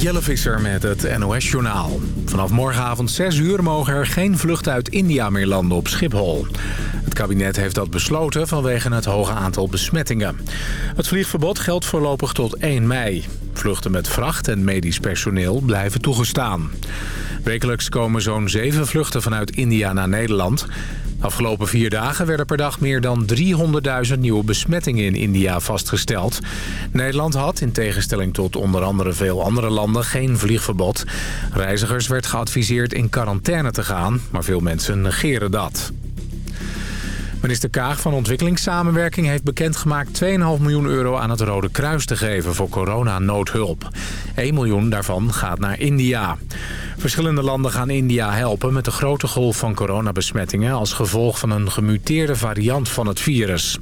Jelle Visser met het NOS-journaal. Vanaf morgenavond 6 uur mogen er geen vluchten uit India meer landen op Schiphol. Het kabinet heeft dat besloten vanwege het hoge aantal besmettingen. Het vliegverbod geldt voorlopig tot 1 mei. Vluchten met vracht en medisch personeel blijven toegestaan. Wekelijks komen zo'n 7 vluchten vanuit India naar Nederland. Afgelopen vier dagen werden per dag meer dan 300.000 nieuwe besmettingen in India vastgesteld. Nederland had, in tegenstelling tot onder andere veel andere landen, geen vliegverbod. Reizigers werd geadviseerd in quarantaine te gaan, maar veel mensen negeren dat. Minister Kaag van Ontwikkelingssamenwerking heeft bekendgemaakt 2,5 miljoen euro aan het Rode Kruis te geven voor coronanoodhulp. 1 miljoen daarvan gaat naar India. Verschillende landen gaan India helpen met de grote golf van coronabesmettingen... als gevolg van een gemuteerde variant van het virus.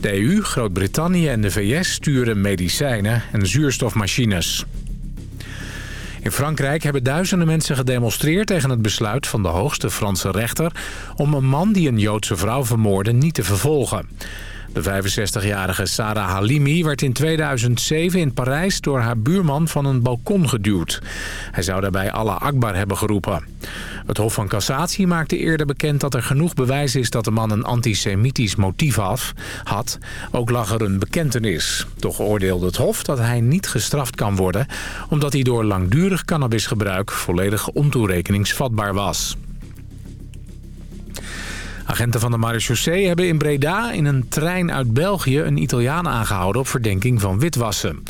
De EU, Groot-Brittannië en de VS sturen medicijnen en zuurstofmachines. In Frankrijk hebben duizenden mensen gedemonstreerd tegen het besluit van de hoogste Franse rechter... om een man die een Joodse vrouw vermoordde niet te vervolgen. De 65-jarige Sarah Halimi werd in 2007 in Parijs door haar buurman van een balkon geduwd. Hij zou daarbij Allah Akbar hebben geroepen. Het Hof van Cassatie maakte eerder bekend dat er genoeg bewijs is dat de man een antisemitisch motief had. Ook lag er een bekentenis. Toch oordeelde het Hof dat hij niet gestraft kan worden... omdat hij door langdurig cannabisgebruik volledig ontoerekeningsvatbaar was. Agenten van de marechaussee hebben in Breda in een trein uit België een Italiaan aangehouden op verdenking van witwassen.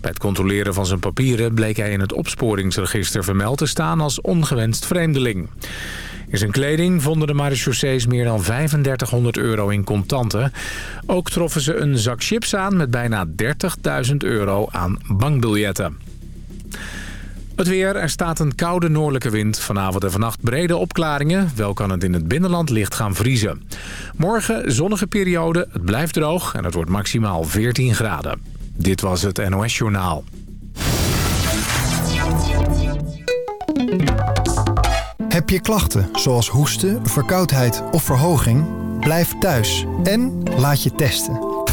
Bij het controleren van zijn papieren bleek hij in het opsporingsregister vermeld te staan als ongewenst vreemdeling. In zijn kleding vonden de marechaussees meer dan 3500 euro in contanten. Ook troffen ze een zak chips aan met bijna 30.000 euro aan bankbiljetten. Het weer, er staat een koude noordelijke wind. Vanavond en vannacht brede opklaringen. Wel kan het in het binnenland licht gaan vriezen. Morgen zonnige periode, het blijft droog en het wordt maximaal 14 graden. Dit was het NOS Journaal. Heb je klachten zoals hoesten, verkoudheid of verhoging? Blijf thuis en laat je testen.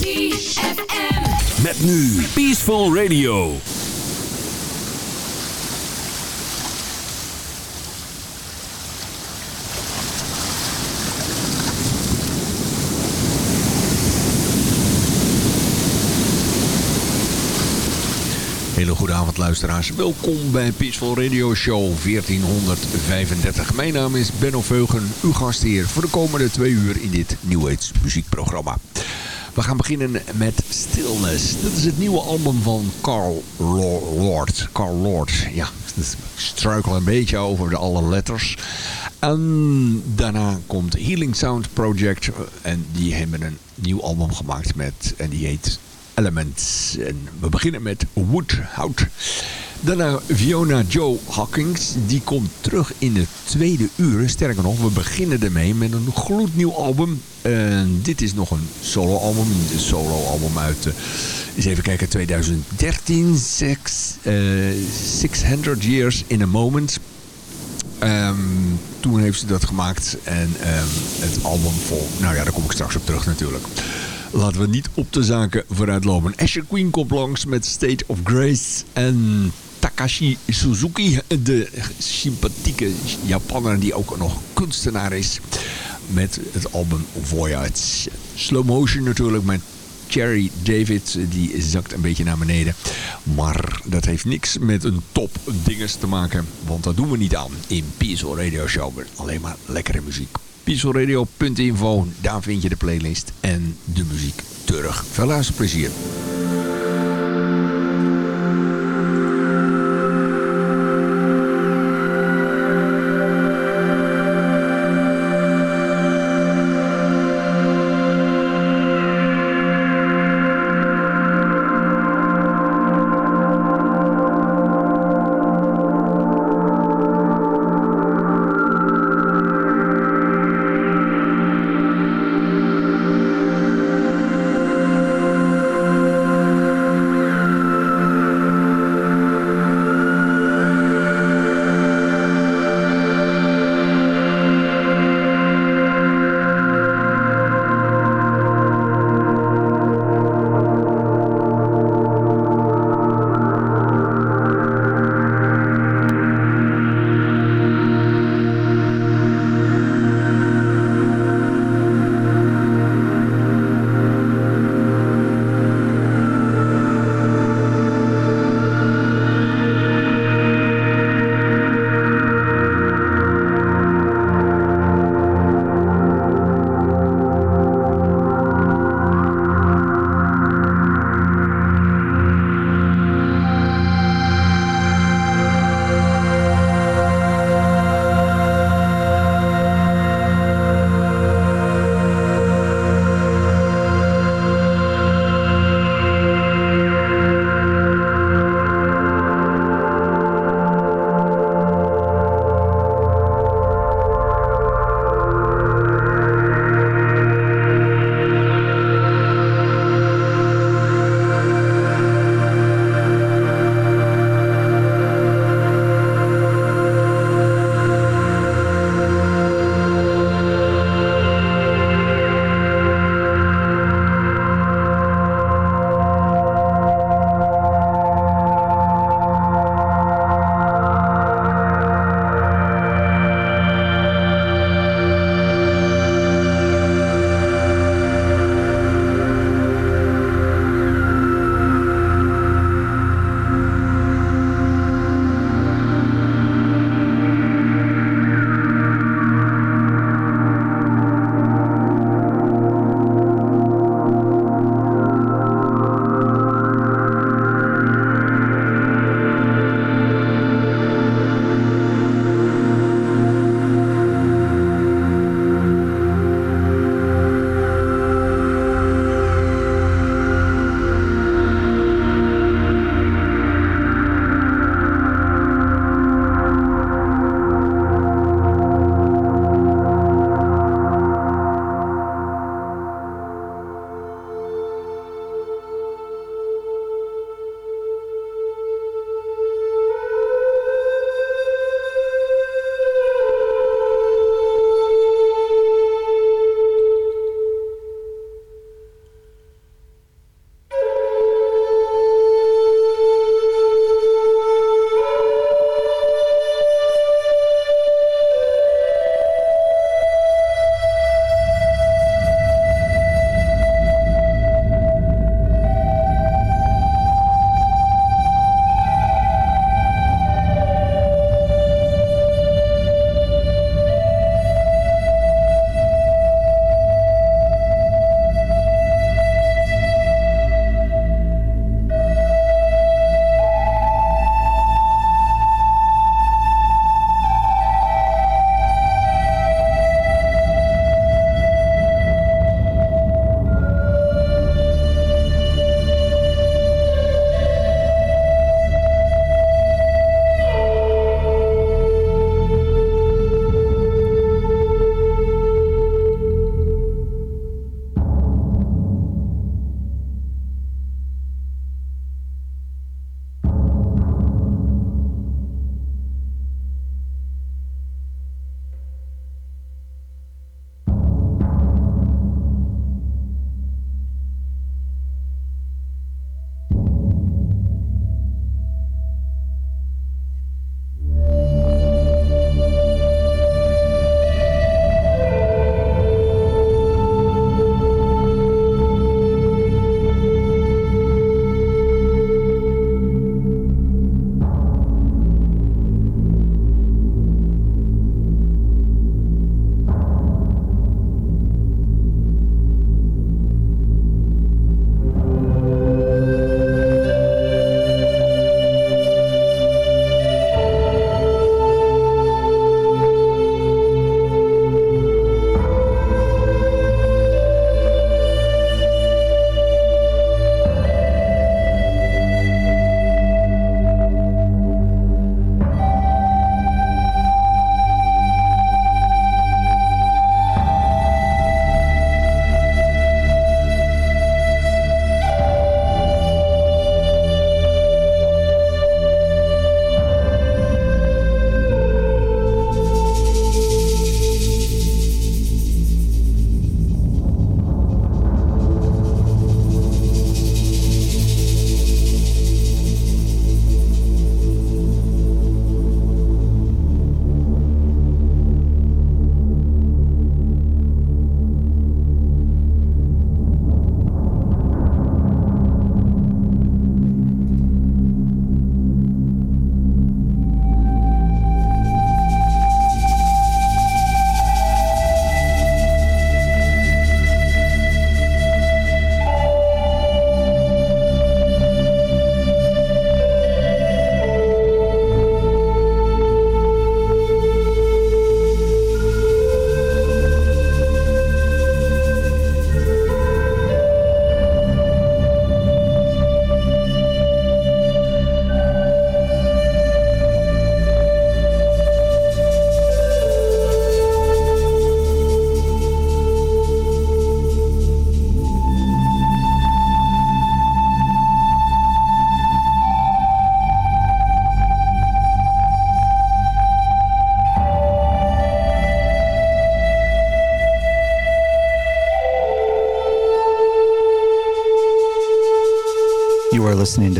ZFM. Met nu Peaceful Radio. Hele goede avond luisteraars. Welkom bij Peaceful Radio Show 1435. Mijn naam is Benno Veugen, uw gastheer voor de komende twee uur in dit New Age muziekprogramma. We gaan beginnen met Stillness. Dit is het nieuwe album van Carl Lord. Carl Lord, ja, ik struikel een beetje over de alle letters. En daarna komt Healing Sound Project. En die hebben een nieuw album gemaakt met, en die heet Elements. En we beginnen met Woodhout. Daarna Fiona Joe Hawkins. Die komt terug in de tweede uur. Sterker nog, we beginnen ermee met een gloednieuw album. Dit is nog een solo album. Een solo album uit, uh, eens even kijken, 2013. Six, uh, 600 Years in a Moment. Um, toen heeft ze dat gemaakt. En um, het album vol. Nou ja, daar kom ik straks op terug natuurlijk. Laten we niet op de zaken vooruitlopen. Asher Queen komt langs met State of Grace en Takashi Suzuki. De sympathieke Japaner die ook nog kunstenaar is. Met het album Voyage. Slow motion natuurlijk met Cherry David. Die zakt een beetje naar beneden. Maar dat heeft niks met een top dinges te maken. Want dat doen we niet aan in Peaceful Radio Show. Alleen maar lekkere muziek peacefulradio.info. Daar vind je de playlist en de muziek terug. Veel listening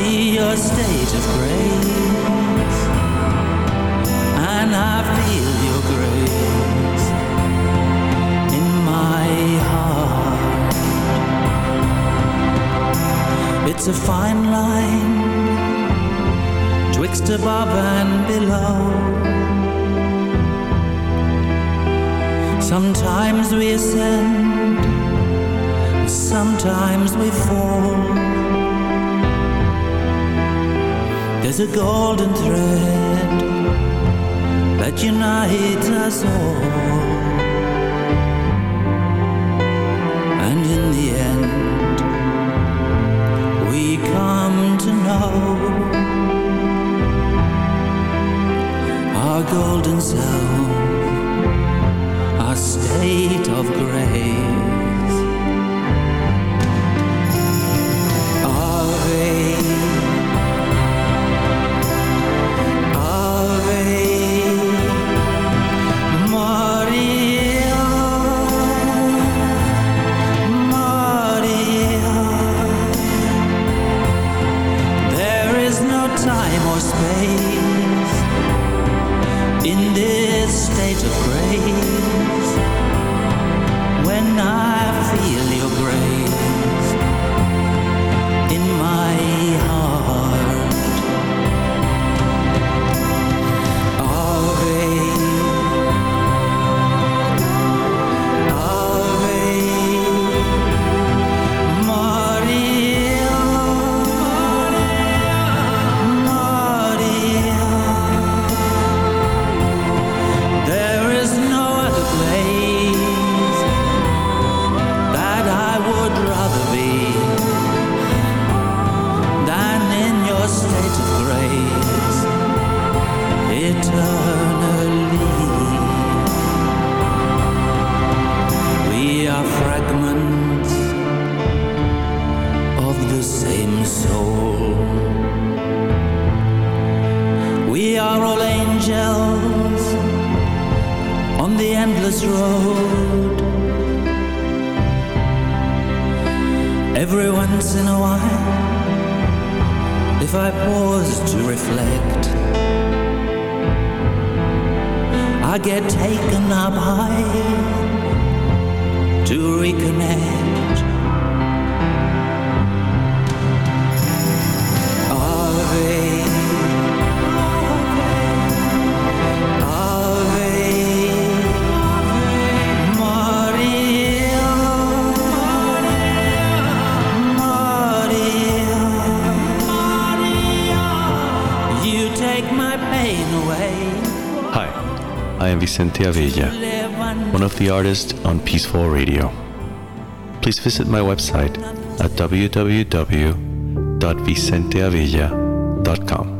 see your state of grace. And I feel your grace in my heart. It's a fine line Twixt above and below. Sometimes we ascend Sometimes we fall. There's a golden thread that unites us all. And in the end, we come to know our golden self, our state of grace. Artists on Peaceful Radio. Please visit my website at www.vicenteavella.com.